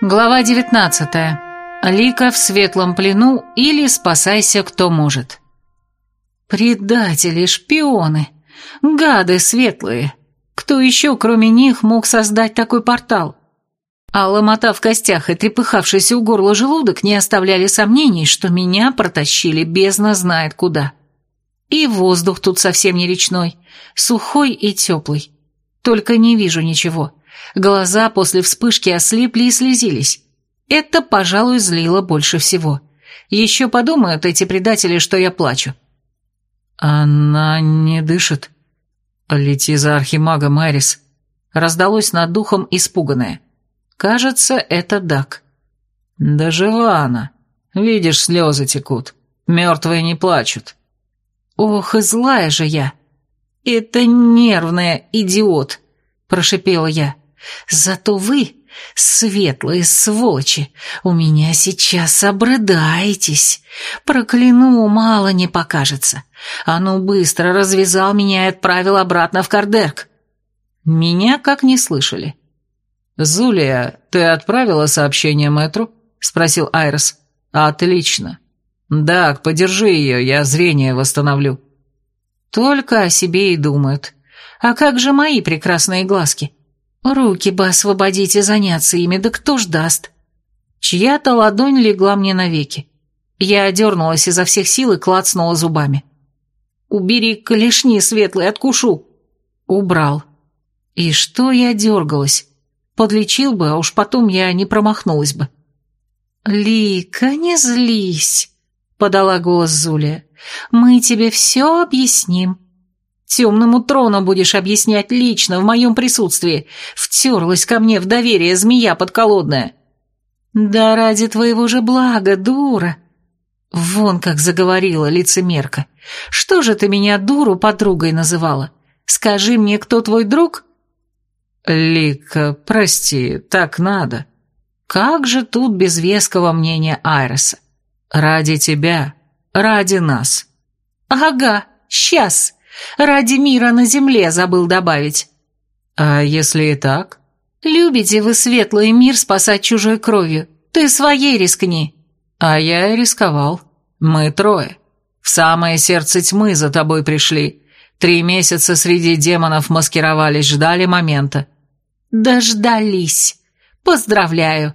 Глава 19. Лика в светлом плену или спасайся кто может. Предатели, шпионы, гады светлые. Кто еще, кроме них, мог создать такой портал? А ломота в костях и трепыхавшийся у горла желудок не оставляли сомнений, что меня протащили бездна знает куда. И воздух тут совсем не речной, сухой и теплый. Только не вижу ничего. Глаза после вспышки ослепли и слезились. Это, пожалуй, злило больше всего. Еще подумают эти предатели, что я плачу. «Она не дышит. Лети за архимагом, Эрис», — раздалось над духом испуганное. «Кажется, это Дак». «Да жива она. Видишь, слезы текут. Мертвые не плачут». «Ох, и злая же я!» «Это нервная, идиот!» – прошипела я. Зато вы, светлые сволочи, у меня сейчас обрыдаетесь. Прокляну, мало не покажется. А ну быстро развязал меня и отправил обратно в Кардерк. Меня как не слышали. «Зулия, ты отправила сообщение мэтру?» — спросил Айрос. «Отлично. Так, подержи ее, я зрение восстановлю». Только о себе и думают. А как же мои прекрасные глазки? Руки бы освободить и заняться ими, да кто ж даст? Чья-то ладонь легла мне навеки. Я одернулась изо всех сил и клацнула зубами. «Убери клешни светлые, откушу!» Убрал. И что я дергалась? Подлечил бы, а уж потом я не промахнулась бы. «Лика, не злись!» — подала голос Зулия. «Мы тебе все объясним. Темному трону будешь объяснять лично, в моем присутствии. Втерлась ко мне в доверие змея подколодная. Да ради твоего же блага, дура. Вон как заговорила лицемерка. Что же ты меня дуру подругой называла? Скажи мне, кто твой друг? Лика, прости, так надо. Как же тут без веского мнения Айреса? Ради тебя, ради нас. Ага, сейчас. Ради мира на земле забыл добавить. А если и так? Любите вы светлый мир спасать чужой кровью. Ты своей рискни. А я и рисковал. Мы трое. В самое сердце тьмы за тобой пришли. Три месяца среди демонов маскировались, ждали момента. Дождались. Поздравляю.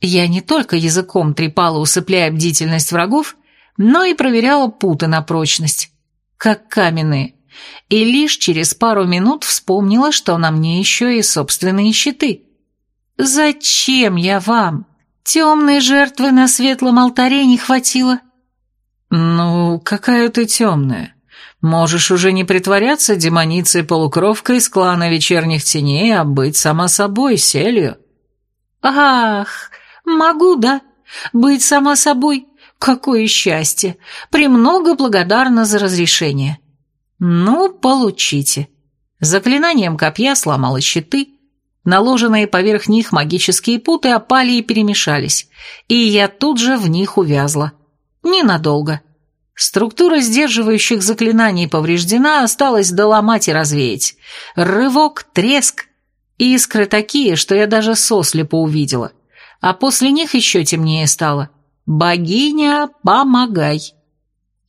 Я не только языком трепала, усыпляя бдительность врагов, но и проверяла путы на прочность как каменные, и лишь через пару минут вспомнила, что на мне еще и собственные щиты. «Зачем я вам? Темной жертвы на светлом алтаре не хватило?» «Ну, какая ты темная. Можешь уже не притворяться демоницей-полукровкой из клана вечерних теней, а быть сама собой, селью». «Ах, могу, да? Быть сама собой. Какое счастье! Премного благодарна за разрешение. Ну, получите. Заклинанием копья сломала щиты, наложенные поверх них магические путы опали и перемешались, и я тут же в них увязла. Ненадолго. Структура сдерживающих заклинаний повреждена, осталось доломать и развеять. Рывок, треск, искры такие, что я даже сослепо увидела. А после них еще темнее стало. «Богиня, помогай!»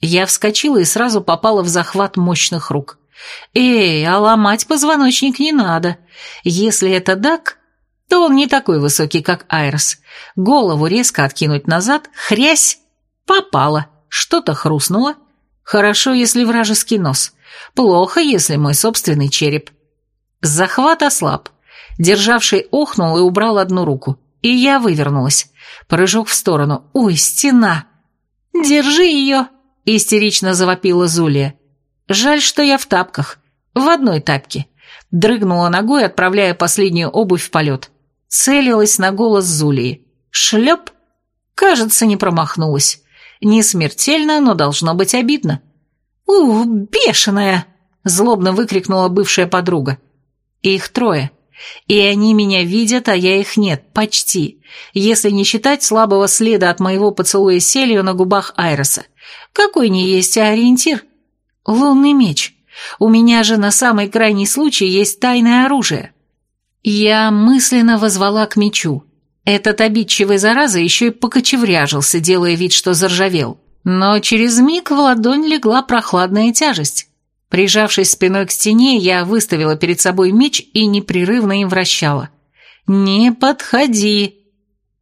Я вскочила и сразу попала в захват мощных рук. «Эй, а ломать позвоночник не надо. Если это Дак, то он не такой высокий, как Айрос. Голову резко откинуть назад, хрясь, попала, что-то хрустнуло. Хорошо, если вражеский нос. Плохо, если мой собственный череп. Захват ослаб. Державший охнул и убрал одну руку. И я вывернулась. Прыжок в сторону. «Ой, стена!» «Держи ее!» – истерично завопила Зулия. «Жаль, что я в тапках. В одной тапке». Дрыгнула ногой, отправляя последнюю обувь в полет. Целилась на голос Зулии. «Шлеп!» Кажется, не промахнулась. Не смертельно, но должно быть обидно. «Ух, бешеная!» – злобно выкрикнула бывшая подруга. Их трое. И они меня видят, а я их нет, почти, если не считать слабого следа от моего поцелуя селью на губах Айроса. Какой не есть ориентир? Лунный меч. У меня же на самый крайний случай есть тайное оружие. Я мысленно возвала к мечу. Этот обидчивый зараза еще и покочевряжился, делая вид, что заржавел. Но через миг в ладонь легла прохладная тяжесть. Прижавшись спиной к стене, я выставила перед собой меч и непрерывно им вращала. «Не подходи!»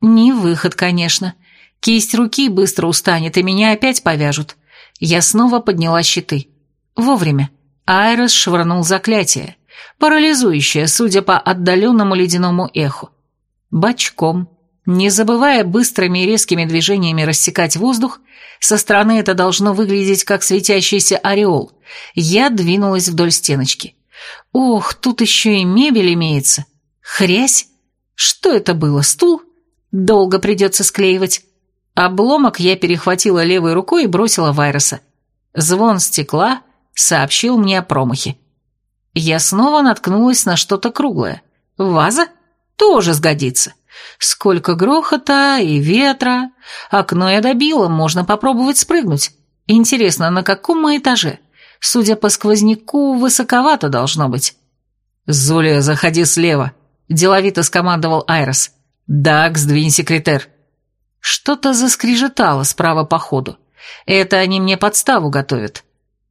Не выход, конечно. Кисть руки быстро устанет, и меня опять повяжут. Я снова подняла щиты. Вовремя. Айрос швырнул заклятие, парализующее, судя по отдаленному ледяному эху. Бочком, не забывая быстрыми и резкими движениями рассекать воздух, со стороны это должно выглядеть как светящийся ореол, я двинулась вдоль стеночки. Ох, тут еще и мебель имеется. Хрясь? Что это было, стул? Долго придется склеивать. Обломок я перехватила левой рукой и бросила в Айроса. Звон стекла сообщил мне о промахе. Я снова наткнулась на что-то круглое. Ваза? Тоже сгодится. Сколько грохота и ветра. Окно я добила, можно попробовать спрыгнуть. Интересно, на каком мы этаже? Судя по сквозняку, высоковато должно быть. «Зулия, заходи слева», — деловито скомандовал Айрос. «Так, сдвинь секретер». Что-то заскрежетало справа по ходу. Это они мне подставу готовят.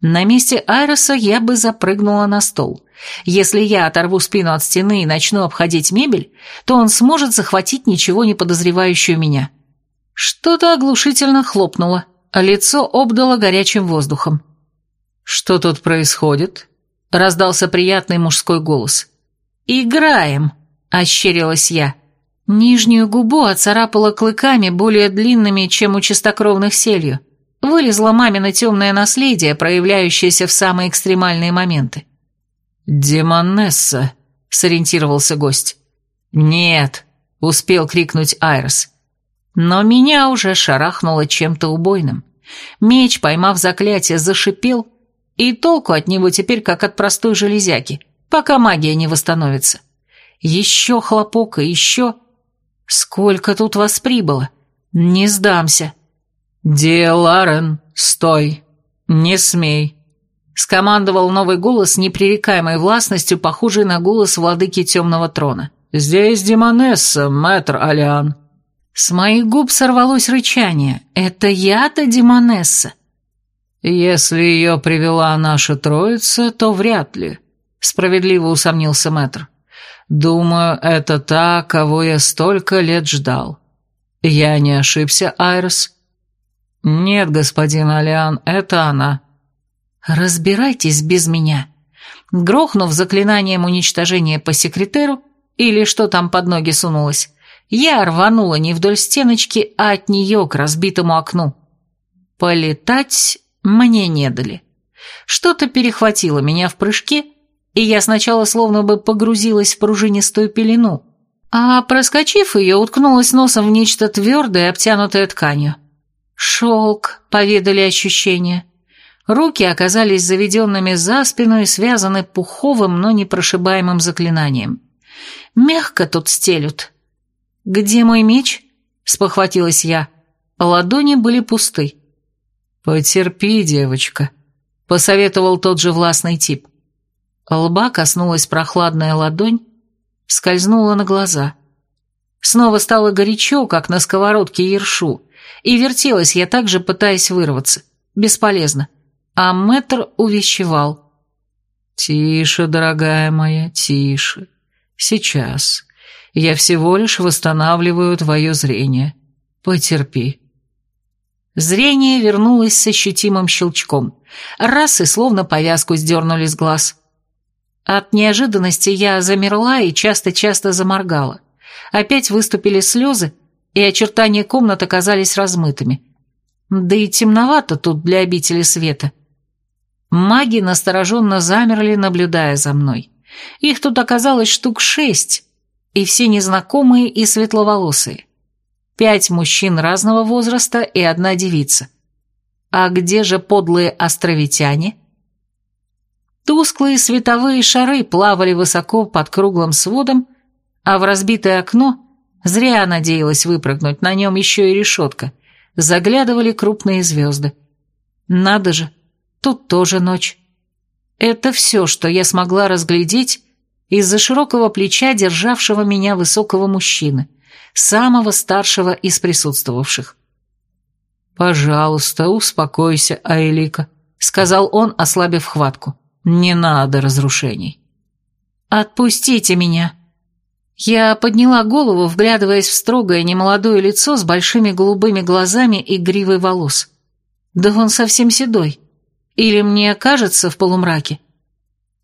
На месте Айроса я бы запрыгнула на стол. Если я оторву спину от стены и начну обходить мебель, то он сможет захватить ничего не подозревающую меня. Что-то оглушительно хлопнуло, а лицо обдало горячим воздухом. «Что тут происходит?» — раздался приятный мужской голос. «Играем!» — ощерилась я. Нижнюю губу оцарапала клыками, более длинными, чем у чистокровных селью. Вылезло мамино темное наследие, проявляющееся в самые экстремальные моменты. «Демонесса», — сориентировался гость. «Нет», — успел крикнуть Айрос. Но меня уже шарахнуло чем-то убойным. Меч, поймав заклятие, зашипел, и толку от него теперь как от простой железяки, пока магия не восстановится. Еще хлопок и еще... Сколько тут вас прибыло? Не сдамся. «Диэларен, стой! Не смей!» Скомандовал новый голос непререкаемой властностью, похожий на голос владыки темного трона. «Здесь Демонесса, мэтр Алиан». С моих губ сорвалось рычание. «Это я-то Демонесса?» «Если ее привела наша троица, то вряд ли», — справедливо усомнился мэтр. «Думаю, это та, кого я столько лет ждал. Я не ошибся, Айрос?» «Нет, господин Алиан, это она». «Разбирайтесь без меня». Грохнув заклинанием уничтожения по секретеру, или что там под ноги сунулось, я рванула не вдоль стеночки, а от нее к разбитому окну. Полетать мне не дали. Что-то перехватило меня в прыжке, и я сначала словно бы погрузилась в пружинистую пелену, а, проскочив ее, уткнулась носом в нечто твердое, обтянутое тканью. «Шелк», — поведали ощущения. Руки оказались заведенными за спину и связаны пуховым, но непрошибаемым заклинанием. Мягко тут стелют. «Где мой меч?» — спохватилась я. Ладони были пусты. «Потерпи, девочка», — посоветовал тот же властный тип. Лба коснулась прохладная ладонь, скользнула на глаза. Снова стало горячо, как на сковородке ершу, и вертелась я также, пытаясь вырваться. Бесполезно. А мэтр увещевал. «Тише, дорогая моя, тише. Сейчас. Я всего лишь восстанавливаю твое зрение. Потерпи». Зрение вернулось с ощутимым щелчком. Раз и словно повязку сдернули с глаз. От неожиданности я замерла и часто-часто заморгала. Опять выступили слезы, и очертания комнат оказались размытыми. Да и темновато тут для обители света. Маги настороженно замерли, наблюдая за мной. Их тут оказалось штук шесть, и все незнакомые и светловолосые. Пять мужчин разного возраста и одна девица. А где же подлые островитяне? Тусклые световые шары плавали высоко под круглым сводом, а в разбитое окно Зря надеялась выпрыгнуть, на нем еще и решетка. Заглядывали крупные звезды. Надо же, тут тоже ночь. Это все, что я смогла разглядеть из-за широкого плеча державшего меня высокого мужчины, самого старшего из присутствовавших. «Пожалуйста, успокойся, Аэлика», — сказал он, ослабив хватку. «Не надо разрушений». «Отпустите меня». Я подняла голову, вглядываясь в строгое немолодое лицо с большими голубыми глазами и гривой волос. Да он совсем седой. Или мне кажется в полумраке?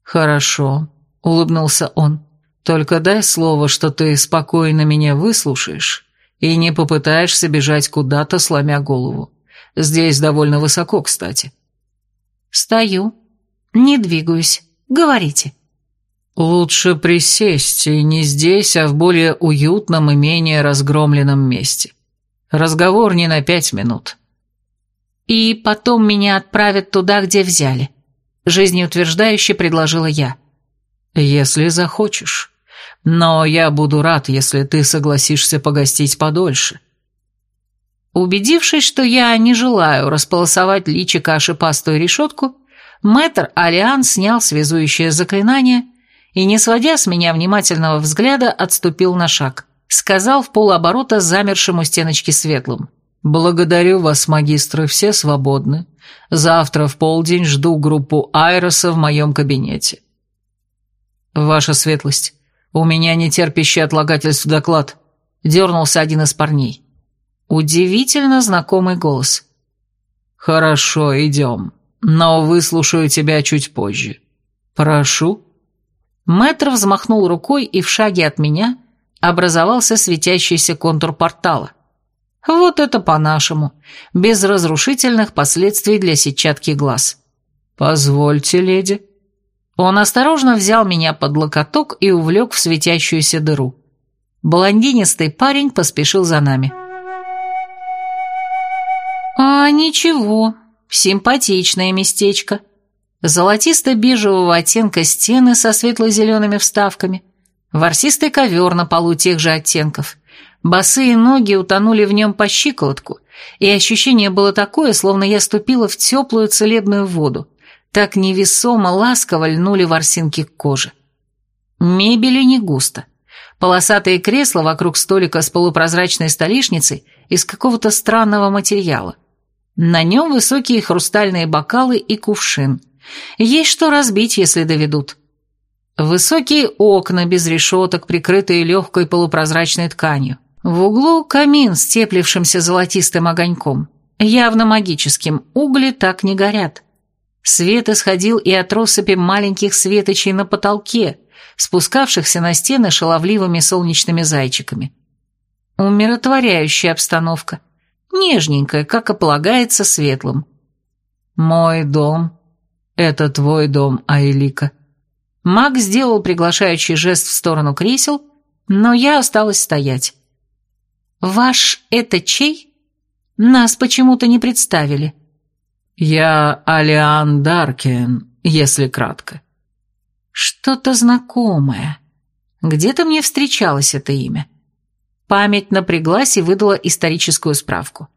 «Хорошо», — улыбнулся он. «Только дай слово, что ты спокойно меня выслушаешь и не попытаешься бежать куда-то, сломя голову. Здесь довольно высоко, кстати». «Стою. Не двигаюсь. Говорите». «Лучше присесть, и не здесь, а в более уютном и менее разгромленном месте. Разговор не на пять минут». «И потом меня отправят туда, где взяли», — жизнеутверждающе предложила я. «Если захочешь. Но я буду рад, если ты согласишься погостить подольше». Убедившись, что я не желаю располосовать личико шипастую решетку, мэтр Алиан снял связующее заклинание и, не сводя с меня внимательного взгляда, отступил на шаг. Сказал в полуоборота замершему стеночке светлым. «Благодарю вас, магистры, все свободны. Завтра в полдень жду группу Айроса в моем кабинете». «Ваша светлость, у меня нетерпящий отлагательств доклад», — дернулся один из парней. Удивительно знакомый голос. «Хорошо, идем, но выслушаю тебя чуть позже. Прошу». Мэтр взмахнул рукой, и в шаге от меня образовался светящийся контур портала. Вот это по-нашему, без разрушительных последствий для сетчатки глаз. «Позвольте, леди». Он осторожно взял меня под локоток и увлек в светящуюся дыру. Блондинистый парень поспешил за нами. «А ничего, симпатичное местечко. Золотисто-бежевого оттенка стены со светло-зелеными вставками, ворсистый ковер на полу тех же оттенков, Босые ноги утонули в нем по щиколотку, и ощущение было такое, словно я ступила в теплую целебную воду. Так невесомо, ласково льнули ворсинки к коже. Мебели не густо. Полосатые кресла вокруг столика с полупрозрачной столешницей из какого-то странного материала. На нем высокие хрустальные бокалы и кувшин. Есть что разбить, если доведут. Высокие окна без решеток, прикрытые легкой полупрозрачной тканью. В углу камин с теплившимся золотистым огоньком. Явно магическим, угли так не горят. Свет исходил и от россыпи маленьких светочей на потолке, спускавшихся на стены шаловливыми солнечными зайчиками. Умиротворяющая обстановка. Нежненькая, как и полагается, светлым. «Мой дом. Это твой дом, Айлика». Маг сделал приглашающий жест в сторону кресел, но я осталась стоять. «Ваш это чей? Нас почему-то не представили». «Я Алиан Даркен, если кратко». «Что-то знакомое. Где-то мне встречалось это имя». Память напряглась и выдала историческую справку.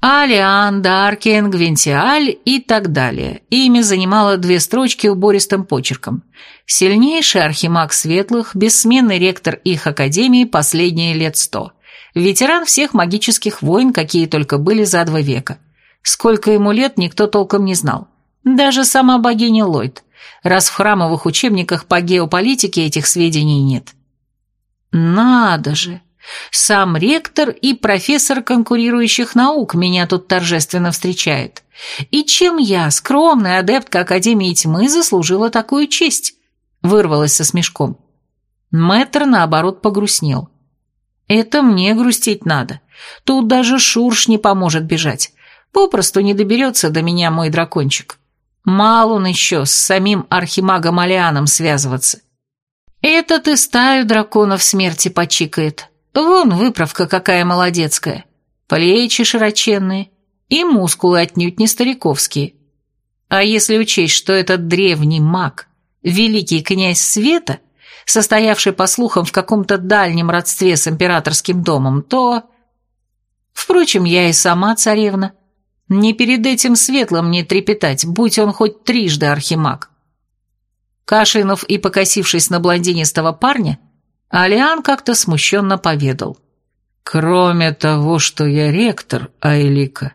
Алиан, Даркен, Гвинтиаль и так далее. Имя занимало две строчки убористым почерком. Сильнейший архимаг светлых, бессменный ректор их академии последние лет сто – Ветеран всех магических войн, какие только были за два века. Сколько ему лет, никто толком не знал. Даже сама богиня Ллойд, раз в храмовых учебниках по геополитике этих сведений нет. Надо же! Сам ректор и профессор конкурирующих наук меня тут торжественно встречает. И чем я, скромная адептка Академии Тьмы, заслужила такую честь? Вырвалась со смешком. Мэтр, наоборот, погрустнел. Это мне грустить надо. Тут даже Шурш не поможет бежать. Попросту не доберется до меня мой дракончик. Мал он еще с самим архимагом Алианом связываться. Этот и стаю драконов смерти почикает. Вон выправка какая молодецкая. Плечи широченные и мускулы отнюдь не стариковские. А если учесть, что этот древний маг, великий князь Света – состоявший, по слухам, в каком-то дальнем родстве с императорским домом, то... Впрочем, я и сама царевна. Не перед этим светлым не трепетать, будь он хоть трижды архимаг. Кашлянув и покосившись на блондинистого парня, Алиан как-то смущенно поведал. Кроме того, что я ректор, Айлика,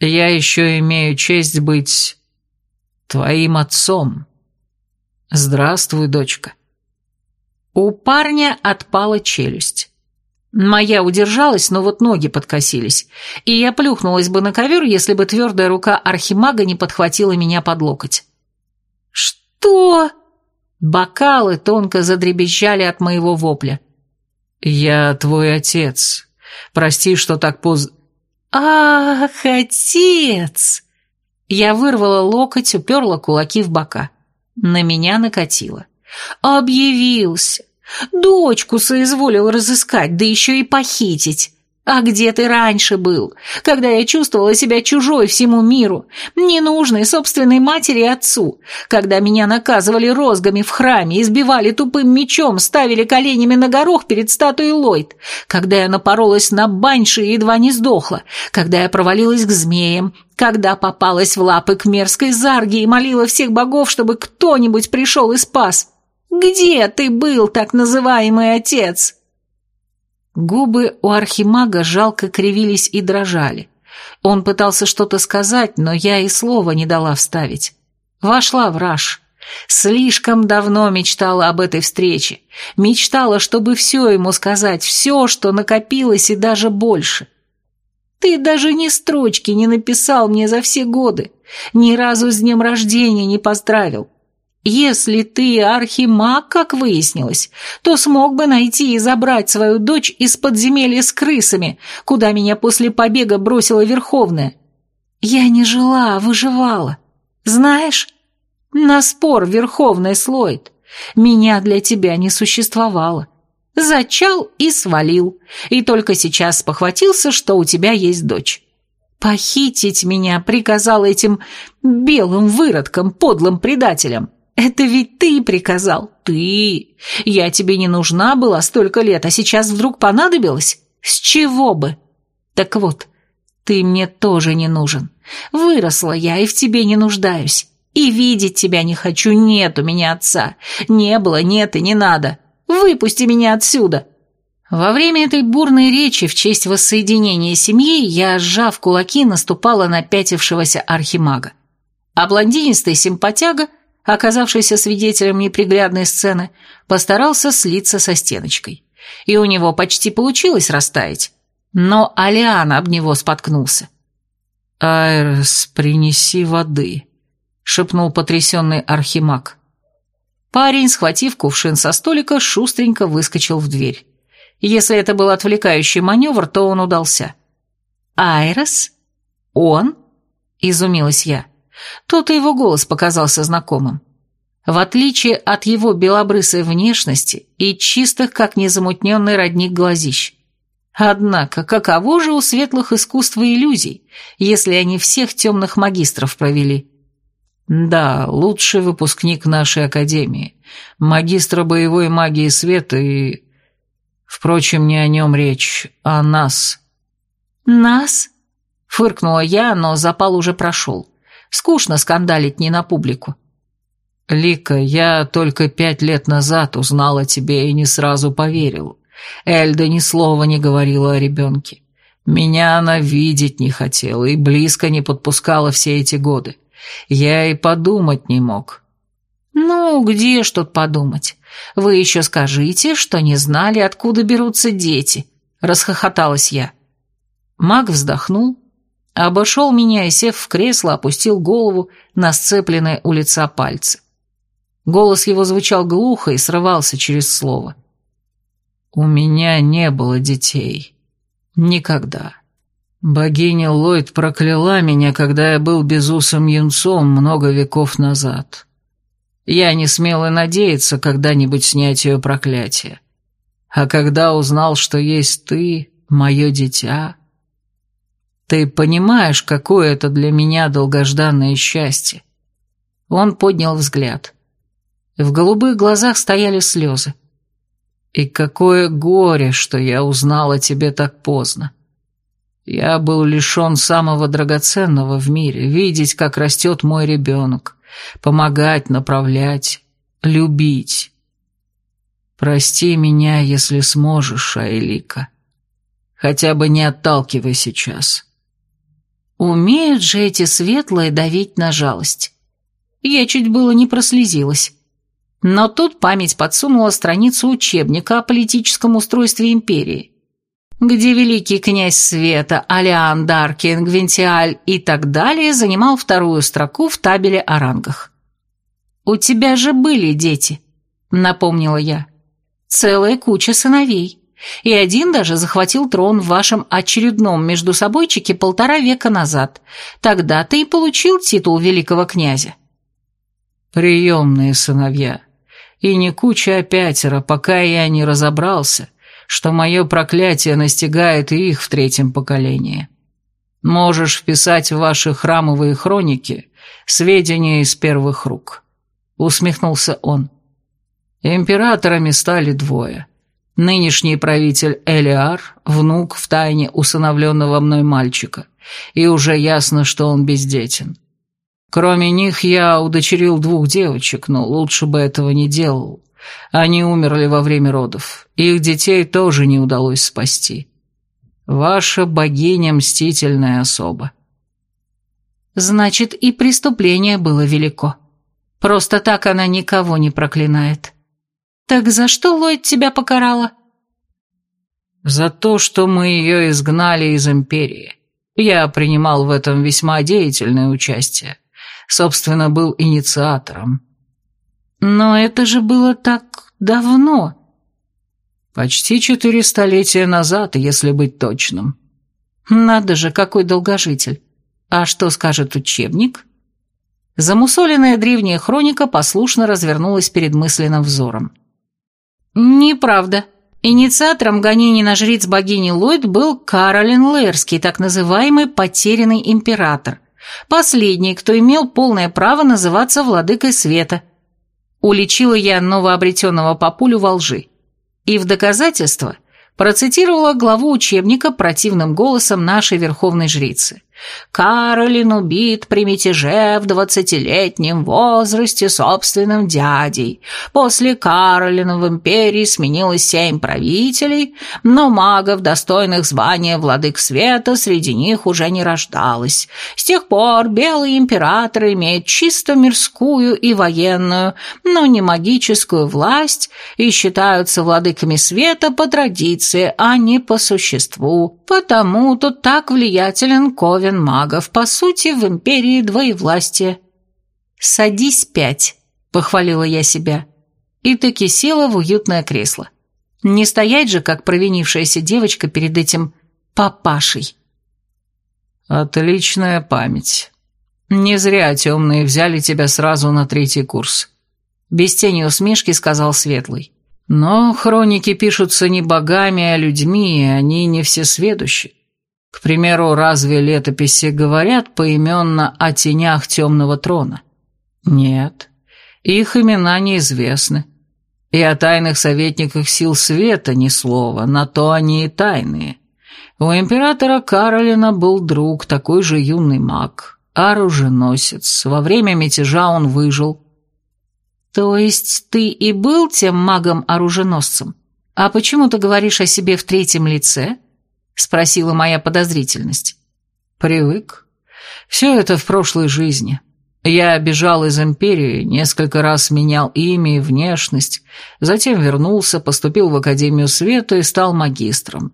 я еще имею честь быть твоим отцом. Здравствуй, дочка. У парня отпала челюсть. Моя удержалась, но вот ноги подкосились, и я плюхнулась бы на ковер, если бы твердая рука архимага не подхватила меня под локоть. «Что?» Бокалы тонко задребезжали от моего вопля. «Я твой отец. Прости, что так поз...» «Ах, отец!» Я вырвала локоть, уперла кулаки в бока. На меня накатило. «Объявился! Дочку соизволил разыскать, да еще и похитить! А где ты раньше был, когда я чувствовала себя чужой всему миру, ненужной собственной матери и отцу, когда меня наказывали розгами в храме, избивали тупым мечом, ставили коленями на горох перед статуей Ллойд, когда я напоролась на баньши и едва не сдохла, когда я провалилась к змеям, когда попалась в лапы к мерзкой зарге и молила всех богов, чтобы кто-нибудь пришел и спас. Где ты был, так называемый отец?» Губы у архимага жалко кривились и дрожали. Он пытался что-то сказать, но я и слова не дала вставить. Вошла в раж. Слишком давно мечтала об этой встрече. Мечтала, чтобы все ему сказать, все, что накопилось и даже больше. Ты даже ни строчки не написал мне за все годы. Ни разу с днем рождения не поздравил. Если ты архимаг, как выяснилось, то смог бы найти и забрать свою дочь из подземелья с крысами, куда меня после побега бросила Верховная. Я не жила, а выживала. Знаешь, на спор Верховный слоит. Меня для тебя не существовало. Зачал и свалил, и только сейчас похватился, что у тебя есть дочь. Похитить меня приказал этим белым выродкам, подлым предателям. Это ведь ты приказал, ты. Я тебе не нужна была столько лет, а сейчас вдруг понадобилась? С чего бы? Так вот, ты мне тоже не нужен. Выросла я и в тебе не нуждаюсь. И видеть тебя не хочу, нет у меня отца. Не было, нет и не надо. Выпусти меня отсюда. Во время этой бурной речи в честь воссоединения семьи я, сжав кулаки, наступала на пятившегося архимага. А блондинистый симпатяга – оказавшийся свидетелем неприглядной сцены, постарался слиться со стеночкой. И у него почти получилось растаять. Но Алиан об него споткнулся. «Айрес, принеси воды», — шепнул потрясенный архимаг. Парень, схватив кувшин со столика, шустренько выскочил в дверь. Если это был отвлекающий маневр, то он удался. «Айрес? Он?» — изумилась я. То-то его голос показался знакомым. В отличие от его белобрысой внешности и чистых, как незамутненный родник глазищ. Однако, каково же у светлых искусств и иллюзий, если они всех темных магистров провели? Да, лучший выпускник нашей академии, магистра боевой магии света и... Впрочем, не о нем речь, а о нас. «Нас?» — фыркнула я, но запал уже прошел. Скучно скандалить не на публику. «Лика, я только пять лет назад узнал о тебе и не сразу поверил. Эльда ни слова не говорила о ребенке. Меня она видеть не хотела и близко не подпускала все эти годы. Я и подумать не мог». «Ну, где ж тут подумать? Вы еще скажите, что не знали, откуда берутся дети», — расхохоталась я. Маг вздохнул, Обошел меня и, сев в кресло, опустил голову на сцепленные у лица пальцы. Голос его звучал глухо и срывался через слово. «У меня не было детей. Никогда. Богиня Ллойд прокляла меня, когда я был безусым юнцом много веков назад. Я не смел и надеяться когда-нибудь снять ее проклятие. А когда узнал, что есть ты, мое дитя...» Ты понимаешь, какое это для меня долгожданное счастье?» Он поднял взгляд. В голубых глазах стояли слезы. «И какое горе, что я узнал о тебе так поздно. Я был лишен самого драгоценного в мире, видеть, как растет мой ребенок, помогать, направлять, любить. Прости меня, если сможешь, Айлика. Хотя бы не отталкивай сейчас. Умеют же эти светлые давить на жалость. Я чуть было не прослезилась. Но тут память подсунула страницу учебника о политическом устройстве империи, где великий князь Света, Алиан, Даркин, Гвинтиаль и так далее занимал вторую строку в табеле о рангах. «У тебя же были дети», — напомнила я. «Целая куча сыновей, и один даже захватил трон в вашем очередном междусобойчике полтора века назад. Тогда ты и получил титул великого князя». «Приемные сыновья», и не куча, а пятеро, пока я не разобрался, что мое проклятие настигает и их в третьем поколении. Можешь вписать в ваши храмовые хроники сведения из первых рук. Усмехнулся он. Императорами стали двое. Нынешний правитель Элиар, внук в тайне усыновленного мной мальчика, и уже ясно, что он бездетен. Кроме них я удочерил двух девочек, но лучше бы этого не делал. Они умерли во время родов. Их детей тоже не удалось спасти. Ваша богиня мстительная особа. Значит, и преступление было велико. Просто так она никого не проклинает. Так за что Ллойд тебя покарала? За то, что мы ее изгнали из Империи. Я принимал в этом весьма деятельное участие собственно, был инициатором. Но это же было так давно. Почти четыре столетия назад, если быть точным. Надо же, какой долгожитель. А что скажет учебник? Замусоленная древняя хроника послушно развернулась перед мысленным взором. Неправда. Инициатором гонений на жриц богини Ллойд был Каролин Лэрский, так называемый «потерянный император», Последний, кто имел полное право называться владыкой света. Уличила я новообретенного папулю во лжи. И в доказательство процитировала главу учебника противным голосом нашей верховной жрицы. Каролин убит при мятеже в двадцатилетнем возрасте собственным дядей. После Каролина в империи сменилось семь правителей, но магов, достойных звания владык света, среди них уже не рождалось. С тех пор белый император имеет чисто мирскую и военную, но не магическую власть и считаются владыками света по традиции, а не по существу. Потому тут так влиятелен Ковен сотен магов, по сути, в империи двоевластия. «Садись пять», — похвалила я себя, и таки села в уютное кресло. Не стоять же, как провинившаяся девочка перед этим папашей. «Отличная память. Не зря темные взяли тебя сразу на третий курс», — без тени усмешки сказал Светлый. «Но хроники пишутся не богами, а людьми, и они не всесведущи. К примеру, разве летописи говорят поименно о тенях темного трона? Нет, их имена неизвестны. И о тайных советниках сил света ни слова, на то они и тайные. У императора Каролина был друг, такой же юный маг, оруженосец. Во время мятежа он выжил. То есть ты и был тем магом-оруженосцем? А почему ты говоришь о себе в третьем лице? —— спросила моя подозрительность. «Привык. Все это в прошлой жизни. Я бежал из Империи, несколько раз менял имя и внешность, затем вернулся, поступил в Академию Света и стал магистром.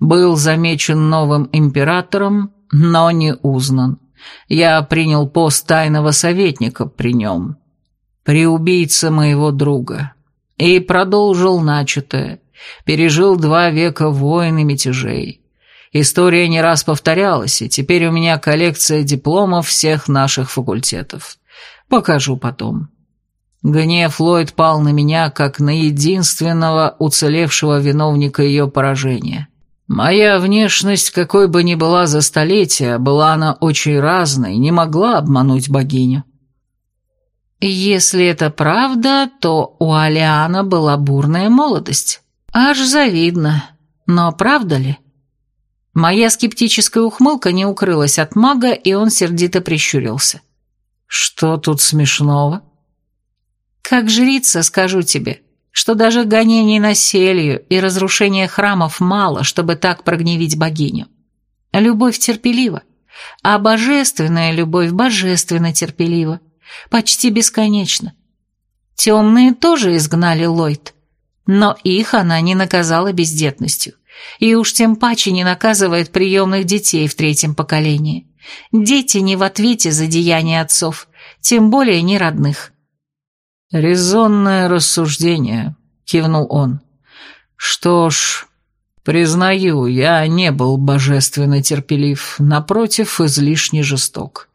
Был замечен новым императором, но не узнан. Я принял пост тайного советника при нем, при убийце моего друга, и продолжил начатое» пережил два века войн и мятежей. История не раз повторялась, и теперь у меня коллекция дипломов всех наших факультетов. Покажу потом. Гнев Ллойд пал на меня, как на единственного уцелевшего виновника ее поражения. Моя внешность, какой бы ни была за столетия, была она очень разной, не могла обмануть богиню. Если это правда, то у Алиана была бурная молодость. Аж завидно. Но правда ли? Моя скептическая ухмылка не укрылась от мага, и он сердито прищурился. «Что тут смешного?» «Как жрица, скажу тебе, что даже гонений на селью и разрушения храмов мало, чтобы так прогневить богиню. Любовь терпелива, а божественная любовь божественно терпелива, почти бесконечно. Темные тоже изгнали Ллойд, но их она не наказала бездетностью, и уж тем паче не наказывает приемных детей в третьем поколении. Дети не в ответе за деяния отцов, тем более не родных. «Резонное рассуждение», — кивнул он. «Что ж, признаю, я не был божественно терпелив, напротив, излишне жесток.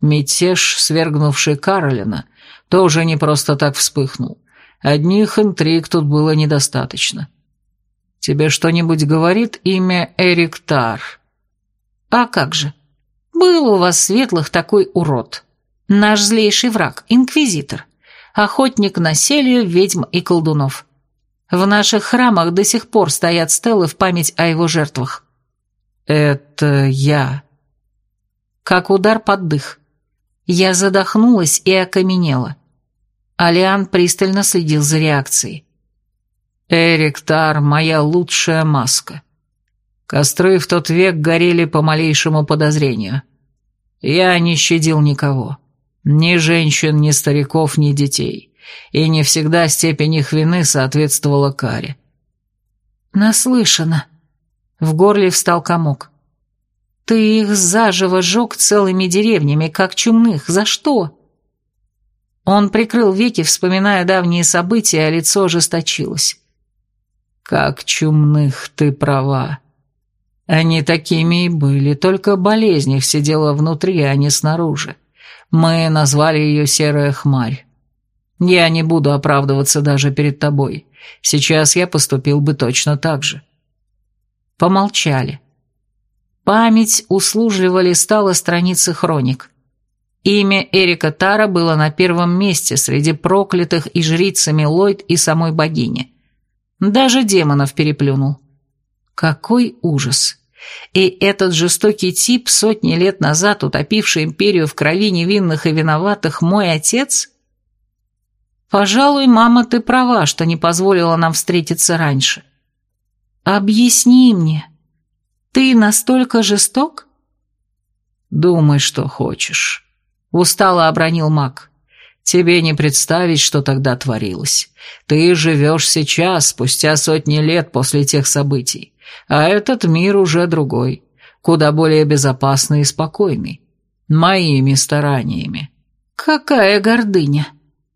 Мятеж, свергнувший Каролина, тоже не просто так вспыхнул. Одних интриг тут было недостаточно. Тебе что-нибудь говорит имя Эрик Тар?» «А как же? Был у вас светлых такой урод. Наш злейший враг, инквизитор» охотник на селью, ведьм и колдунов. В наших храмах до сих пор стоят стелы в память о его жертвах. Это я. Как удар под дых. Я задохнулась и окаменела. Алиан пристально следил за реакцией. Эрик Тар — моя лучшая маска. Костры в тот век горели по малейшему подозрению. Я не щадил никого. Ни женщин, ни стариков, ни детей. И не всегда степень их вины соответствовала каре. «Наслышано». В горле встал комок. «Ты их заживо жег целыми деревнями, как чумных. За что?» Он прикрыл веки, вспоминая давние события, а лицо ожесточилось. «Как чумных, ты права. Они такими и были, только болезнь их сидела внутри, а не снаружи. Мы назвали ее «Серая хмарь». Я не буду оправдываться даже перед тобой. Сейчас я поступил бы точно так же». Помолчали. Память услужливо листала страницы хроник. Имя Эрика Тара было на первом месте среди проклятых и жрицами Ллойд и самой богини. Даже демонов переплюнул. Какой ужас! И этот жестокий тип, сотни лет назад утопивший империю в крови невинных и виноватых, мой отец? Пожалуй, мама, ты права, что не позволила нам встретиться раньше. Объясни мне, ты настолько жесток? Думай, что хочешь. Устало обронил маг. Тебе не представить, что тогда творилось. Ты живешь сейчас, спустя сотни лет после тех событий. А этот мир уже другой, куда более безопасный и спокойный. Моими стараниями. Какая гордыня!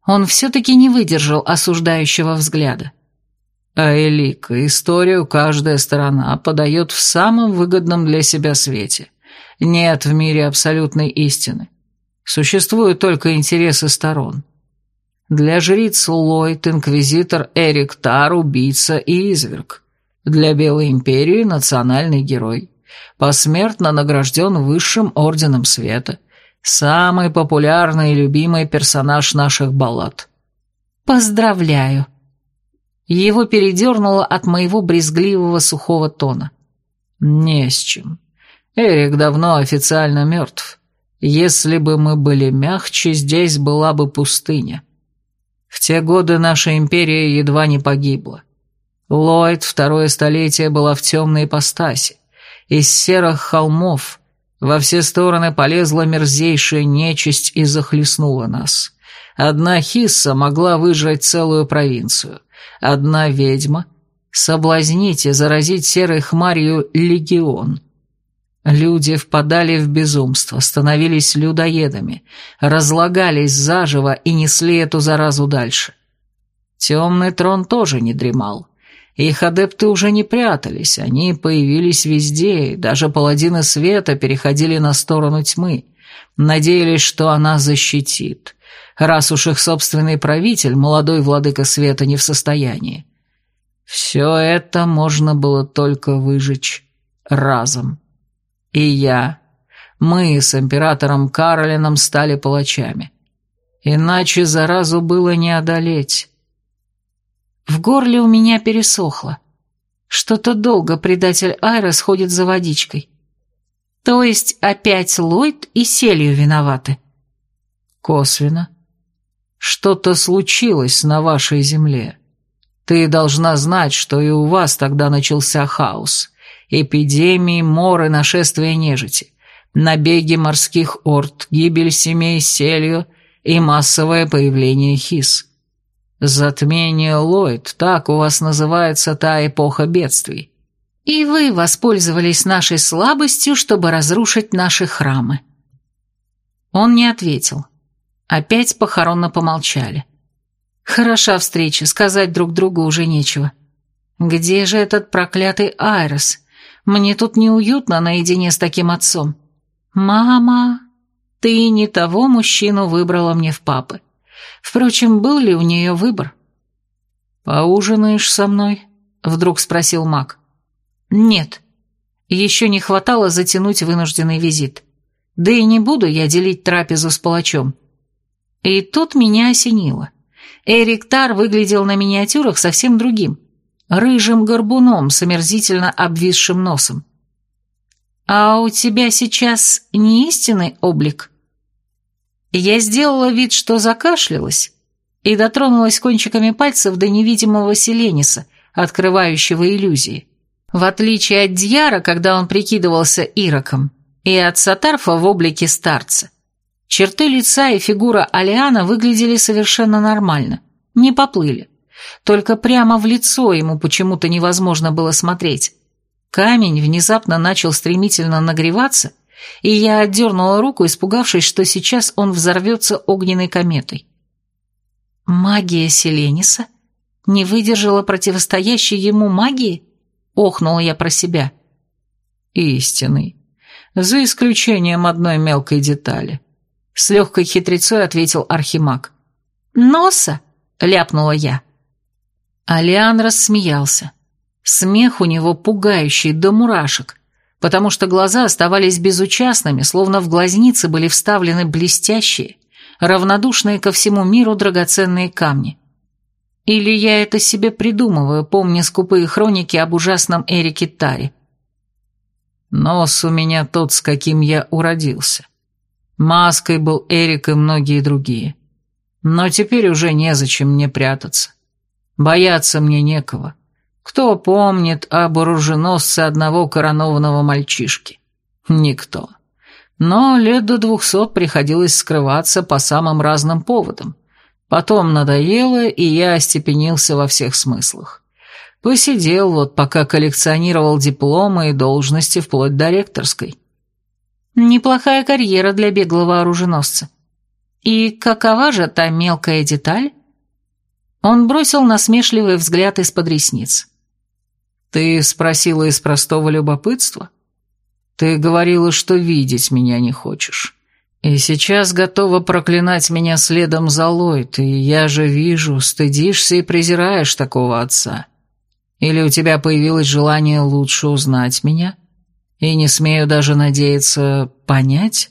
Он все-таки не выдержал осуждающего взгляда. А Элика, историю каждая сторона подает в самом выгодном для себя свете. Нет в мире абсолютной истины. Существуют только интересы сторон. Для жриц Ллойд, инквизитор Эрик Тар, убийца и изверг. Для Белой Империи национальный герой. Посмертно награжден высшим орденом света. Самый популярный и любимый персонаж наших баллад. Поздравляю. Его передернуло от моего брезгливого сухого тона. Не с чем. Эрик давно официально мертв. Если бы мы были мягче, здесь была бы пустыня. В те годы наша империя едва не погибла. Ллойд второе столетие была в темной ипостаси. Из серых холмов во все стороны полезла мерзейшая нечисть и захлестнула нас. Одна хисса могла выжрать целую провинцию. Одна ведьма — соблазнить и заразить серой хмарью легион. Люди впадали в безумство, становились людоедами, разлагались заживо и несли эту заразу дальше. Темный трон тоже не дремал. Их адепты уже не прятались, они появились везде, даже паладины света переходили на сторону тьмы, надеялись, что она защитит, раз уж их собственный правитель, молодой владыка света, не в состоянии. Все это можно было только выжечь разом. И я, мы с императором Каролином стали палачами. Иначе заразу было не одолеть. В горле у меня пересохло. Что-то долго предатель Айра сходит за водичкой. То есть опять Ллойд и Селью виноваты? Косвенно. Что-то случилось на вашей земле. Ты должна знать, что и у вас тогда начался хаос. Эпидемии, моры, нашествия нежити, набеги морских орд, гибель семей селью и массовое появление хис. Затмение Ллойд, так у вас называется та эпоха бедствий. И вы воспользовались нашей слабостью, чтобы разрушить наши храмы. Он не ответил. Опять похоронно помолчали. Хороша встреча, сказать друг другу уже нечего. Где же этот проклятый Айрос? Мне тут неуютно наедине с таким отцом. Мама, ты не того мужчину выбрала мне в папы. Впрочем, был ли у нее выбор? «Поужинаешь со мной?» — вдруг спросил маг. «Нет. Еще не хватало затянуть вынужденный визит. Да и не буду я делить трапезу с палачом». И тут меня осенило. Эрик Тар выглядел на миниатюрах совсем другим. Рыжим горбуном с омерзительно обвисшим носом. «А у тебя сейчас не истинный облик?» Я сделала вид, что закашлялась, и дотронулась кончиками пальцев до невидимого Селениса, открывающего иллюзии. В отличие от Дьяра, когда он прикидывался ироком, и от Сатарфа в облике старца. Черты лица и фигура Алиана выглядели совершенно нормально, не поплыли. Только прямо в лицо ему почему-то невозможно было смотреть. Камень внезапно начал стремительно нагреваться, и я отдернула руку, испугавшись, что сейчас он взорвется огненной кометой. «Магия Селениса? Не выдержала противостоящей ему магии?» — охнула я про себя. «Истинный. За исключением одной мелкой детали», — с легкой хитрецой ответил Архимаг. «Носа?» — ляпнула я. Алиан рассмеялся. Смех у него пугающий до мурашек, потому что глаза оставались безучастными, словно в глазницы были вставлены блестящие, равнодушные ко всему миру драгоценные камни. Или я это себе придумываю, помня скупые хроники об ужасном Эрике Таре. Нос у меня тот, с каким я уродился. Маской был Эрик и многие другие. Но теперь уже незачем мне прятаться. Бояться мне некого. Кто помнит об оруженосце одного коронованного мальчишки? Никто но лет до двухсот приходилось скрываться по самым разным поводам. Потом надоело, и я остепенился во всех смыслах. Посидел вот, пока коллекционировал дипломы и должности вплоть до ректорской. Неплохая карьера для беглого оруженосца. И какова же та мелкая деталь? Он бросил насмешливый взгляд из-под ресниц. «Ты спросила из простого любопытства?» Ты говорила, что видеть меня не хочешь. И сейчас готова проклинать меня следом за Ллойд, и я же вижу, стыдишься и презираешь такого отца. Или у тебя появилось желание лучше узнать меня? И не смею даже надеяться понять?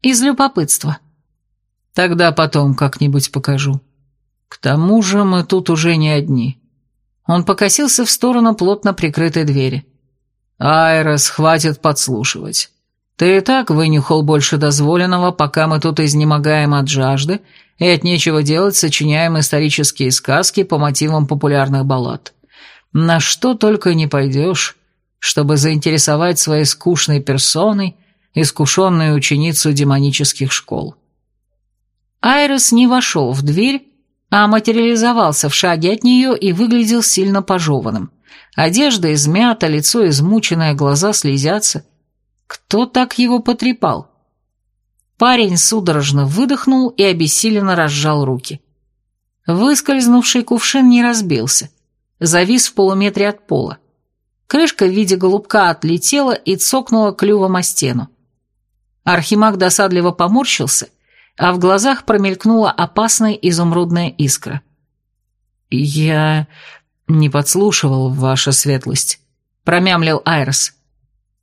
Из любопытства. Тогда потом как-нибудь покажу. К тому же мы тут уже не одни. Он покосился в сторону плотно прикрытой двери. «Айрос, хватит подслушивать. Ты и так вынюхал больше дозволенного, пока мы тут изнемогаем от жажды и от нечего делать сочиняем исторические сказки по мотивам популярных баллад. На что только не пойдешь, чтобы заинтересовать своей скучной персоной искушенную ученицу демонических школ». Айрос не вошел в дверь, а материализовался в шаге от нее и выглядел сильно пожеванным. Одежда измята, лицо измученное, глаза слезятся. Кто так его потрепал? Парень судорожно выдохнул и обессиленно разжал руки. Выскользнувший кувшин не разбился, завис в полуметре от пола. Крышка в виде голубка отлетела и цокнула клювом о стену. Архимаг досадливо поморщился, а в глазах промелькнула опасная изумрудная искра. «Я... «Не подслушивал, ваша светлость», — промямлил Айрос.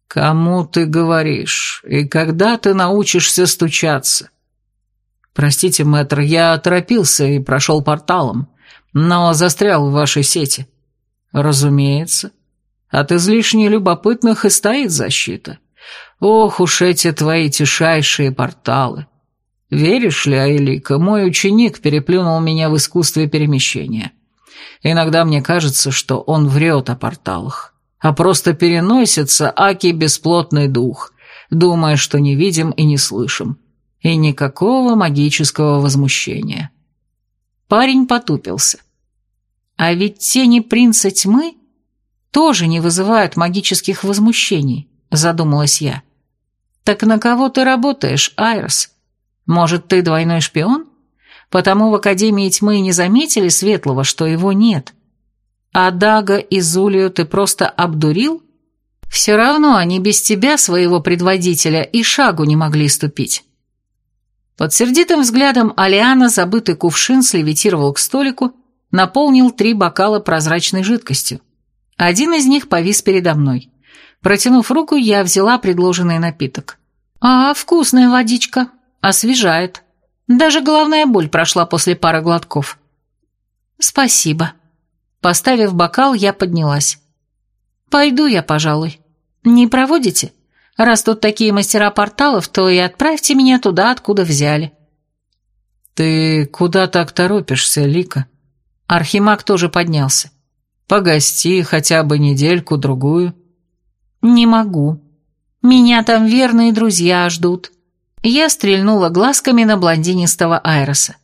«Кому ты говоришь? И когда ты научишься стучаться?» «Простите, мэтр, я торопился и прошел порталом, но застрял в вашей сети». «Разумеется. От излишне любопытных и стоит защита. Ох уж эти твои тишайшие порталы. Веришь ли, Айлика, мой ученик переплюнул меня в искусстве перемещения». Иногда мне кажется, что он врет о порталах, а просто переносится аки бесплотный дух, думая, что не видим и не слышим. И никакого магического возмущения. Парень потупился. А ведь тени принца тьмы тоже не вызывают магических возмущений, задумалась я. Так на кого ты работаешь, Айрос? Может, ты двойной шпион? Потому в Академии тьмы не заметили Светлого, что его нет. А Дага и Зулию ты просто обдурил? Все равно они без тебя, своего предводителя, и шагу не могли ступить. Под сердитым взглядом Алиана забытый кувшин слевитировал к столику, наполнил три бокала прозрачной жидкостью. Один из них повис передо мной. Протянув руку, я взяла предложенный напиток. «А, вкусная водичка. Освежает. Даже головная боль прошла после пары глотков». «Спасибо». Поставив бокал, я поднялась. «Пойду я, пожалуй. Не проводите? Раз тут такие мастера порталов, то и отправьте меня туда, откуда взяли». «Ты куда так торопишься, Лика?» Архимаг тоже поднялся. «Погости хотя бы недельку-другую». «Не могу. Меня там верные друзья ждут». Я стрельнула глазками на блондинистого Айроса.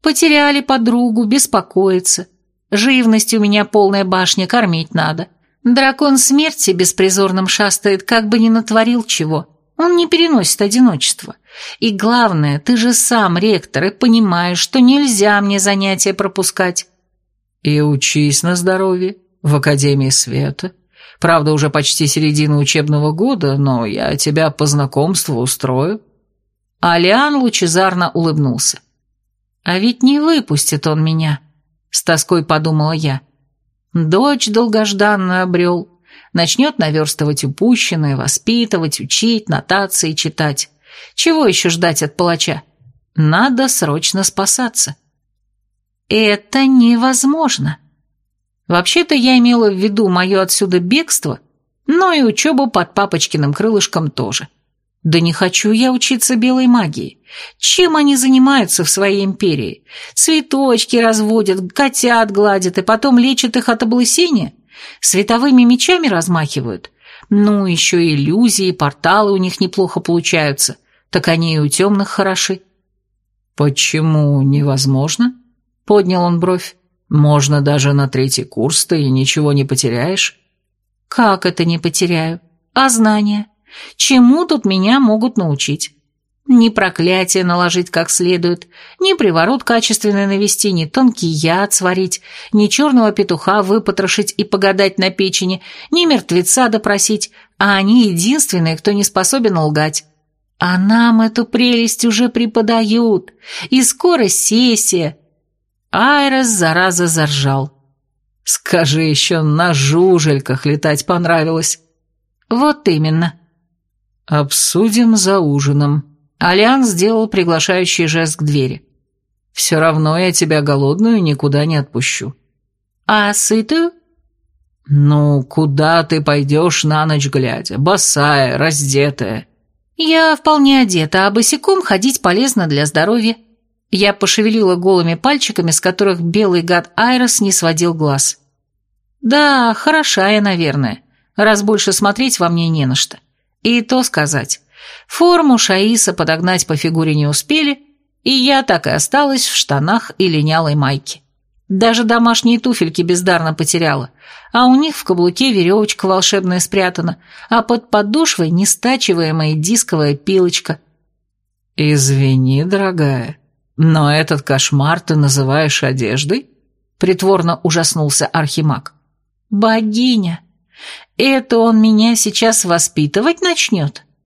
«Потеряли подругу, беспокоиться. Живность у меня полная башня, кормить надо. Дракон смерти беспризорным шастает, как бы ни натворил чего. Он не переносит одиночество. И главное, ты же сам ректор и понимаешь, что нельзя мне занятия пропускать. И учись на здоровье в Академии Света. Правда, уже почти середина учебного года, но я тебя по знакомству устрою. Алиан лучезарно улыбнулся. А ведь не выпустит он меня. С тоской подумала я. Дочь долгожданно обрел. Начнет наверстывать упущенное, воспитывать, учить, нотации читать. Чего еще ждать от палача? Надо срочно спасаться. Это невозможно. Вообще-то я имела в виду мое отсюда бегство, но и учебу под папочкиным крылышком тоже. Да не хочу я учиться белой магии. Чем они занимаются в своей империи? Цветочки разводят, котят гладят и потом лечат их от облысения? Световыми мечами размахивают? Ну, еще иллюзии, порталы у них неплохо получаются. Так они и у темных хороши. Почему невозможно? Поднял он бровь. Можно даже на третий курс ты и ничего не потеряешь. Как это не потеряю? А знания? Чему тут меня могут научить? Ни проклятие наложить как следует, ни приворот качественный навести, ни тонкий яд сварить, ни черного петуха выпотрошить и погадать на печени, ни мертвеца допросить, а они единственные, кто не способен лгать. А нам эту прелесть уже преподают, и скоро сессия. Айрос, зараза, заржал. Скажи, еще на жужельках летать понравилось. Вот именно. «Обсудим за ужином». Алиан сделал приглашающий жест к двери. «Все равно я тебя голодную никуда не отпущу». «А сытую?» «Ну, куда ты пойдешь на ночь глядя? Босая, раздетая». «Я вполне одета, а босиком ходить полезно для здоровья». Я пошевелила голыми пальчиками, с которых белый гад Айрос не сводил глаз. «Да, хороша я, наверное, раз больше смотреть во мне не на что. И то сказать. Форму Шаиса подогнать по фигуре не успели, и я так и осталась в штанах и линялой майке. Даже домашние туфельки бездарно потеряла, а у них в каблуке веревочка волшебная спрятана, а под подошвой нестачиваемая дисковая пилочка. «Извини, дорогая, но этот кошмар ты называешь одеждой?» Притворно ужаснулся Архимаг. «Богиня!» Это он меня сейчас воспитывать начнет?